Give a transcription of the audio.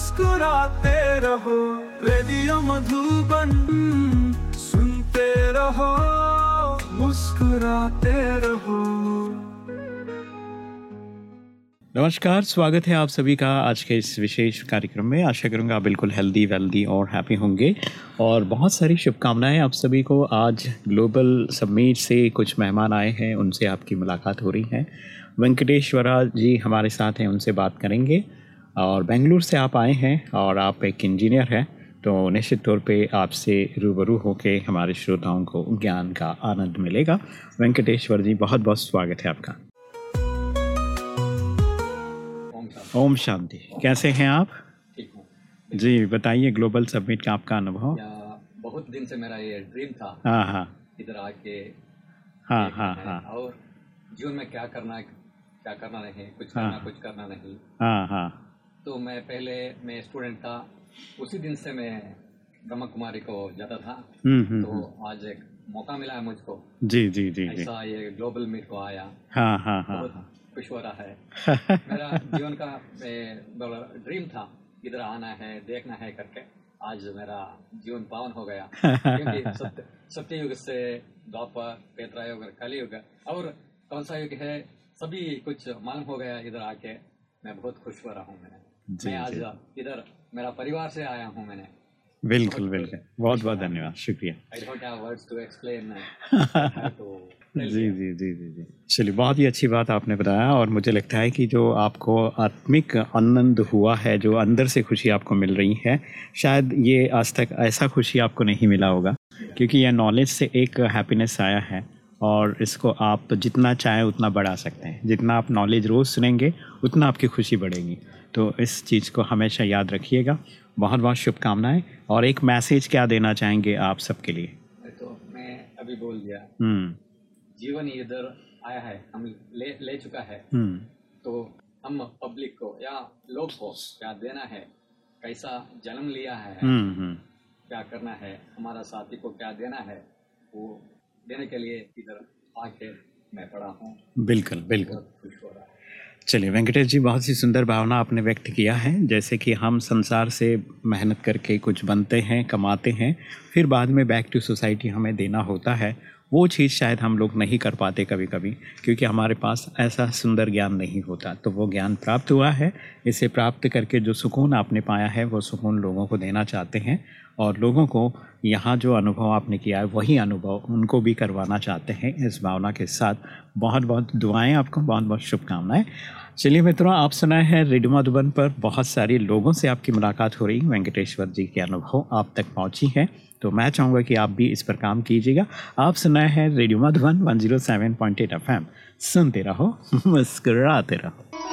मुस्कुराते रहो, रेडियो मधुबन सुनते रहो, मुस्कुराते रहो। नमस्कार, स्वागत है आप सभी का आज के इस विशेष कार्यक्रम में। आशा करूँगा आप बिल्कुल हेल्दी वेल्दी और हैप्पी होंगे। और बहुत सारी शुभकामनाएँ आप सभी को। आज ग्लोबल सबमिट से कुछ मेहमान आए हैं, उनसे आपकी मुलाकात हो रही है। वेंकटेश्वरा जी हमारे साथ हैं, उनसे बात करेंगे। और बेंगलुरु से आप आए हैं और आप एक इंजीनियर हैं तो निश्चित तौर पे आपसे रूबरू होके हमारे श्रोताओं को ज्ञान का आनंद मिलेगा। वेंकटेश्वर जी बहुत बहुत स्वागत है आपका। ओम शांति। कैसे हैं आप? ठीक जी बताइए ग्लोबल सबमिट का आपका अनुभव? बहुत दिन से मेरा ये ड्रीम था। हाँ हाँ। इधर आके हाँ हाँ हाँ। और जीवन में क्या करना है क्या करना नहीं कुछ हाँ। करना कुछ करना नहीं। हाँ हाँ। तो मैं पहले मैं स्टूडेंट था। उसी दिन से मैं ब्रह्म कुमारी को जाता था। हम्म हम्म तो आज एक मौका मिला है मुझको। जी जी जी जी। ऐसा ये ग्लोबल मीट को आया। हाँ हाँ हाँ खुश हो रहा है। मेरा जीवन का ड्रीम था। इधर आना है देखना है करके। आज मेरा जीवन पावन हो गया। क्योंकि सत्य सत्य युग से द्वापर पेत्रा युग कलयुग और कौन सा युग है सभी कुछ मालूम हो गया इधर आके। मैं बहुत खुश हो रहा हूँ मैंने मैं आज इधर मेरा परिवार से आया हूँ मैंने। बिल्कुल बिल्कुल। बहुत बहुत धन्यवाद शुक्रिया। I don't have words to explain तो जी जी जी जी जी। चलिए बहुत ही अच्छी बात आपने बताया और मुझे लगता है कि जो आपको आत्मिक आनंद हुआ है जो अंदर से खुशी आपको मिल रही है शायद ये आज तक ऐसा खुशी आपको नहीं मिला होगा क्योंकि यह नॉलेज से एक हैप्पीनेस आया है और इसको आप जितना चाहें उतना बढ़ा सकते हैं। जितना आप नॉलेज रोज़ सुनेंगे उतना आपकी खुशी बढ़ेगी। तो इस चीज़ को हमेशा याद रखिएगा। बहुत बहुत शुभकामनाएँ और एक मैसेज क्या देना चाहेंगे आप सबके लिए? तो मैं अभी बोल दिया। हम्म। जीवन इधर आया है हम ले ले चुका है। हम्म। तो हम पब्लिक को या लोग को क्या देना है कैसा जन्म लिया है हम्म क्या करना है हमारा साथी को क्या देना है वो देने के लिए इधर आके मैं पढ़ा हूँ। बिल्कुल बिल्कुल। खुश हो रहा है। चलिए, वेंकटेश जी, बहुत सी सुंदर भावना आपने व्यक्त किया है। जैसे कि हम संसार से मेहनत करके कुछ बनते हैं, कमाते हैं, फिर बाद में बैक टू सोसाइटी हमें देना होता है। वो चीज़ शायद हम लोग नहीं कर पाते कभी कभी क्योंकि हमारे पास ऐसा सुंदर ज्ञान नहीं होता। तो वो ज्ञान प्राप्त हुआ है। इसे प्राप्त करके जो सुकून आपने पाया है, वो सुकून लोगों को देना चाहते हैं। और लोगों को यहाँ जो अनुभव आपने किया है, वही अनुभव उनको भी करवाना चाहते हैं इस भावना के साथ। बहुत बहुत दुआएँ आपको बहुत बहुत शुभकामनाएँ। चलिए मित्रों, आप सुनाए हैं रेडियो मधुबन पर बहुत सारे लोगों से आपकी मुलाकात हो रही। वेंकटेश्वर जी के अनुभव आप तक पहुँची हैं। तो मैं चाहूँगा कि आप भी इस पर काम कीजिएगा। आप सुनाए हैं रेडियो मधुबन 107.8 एफएम। सुनते रहो, मुस्कराते रहो।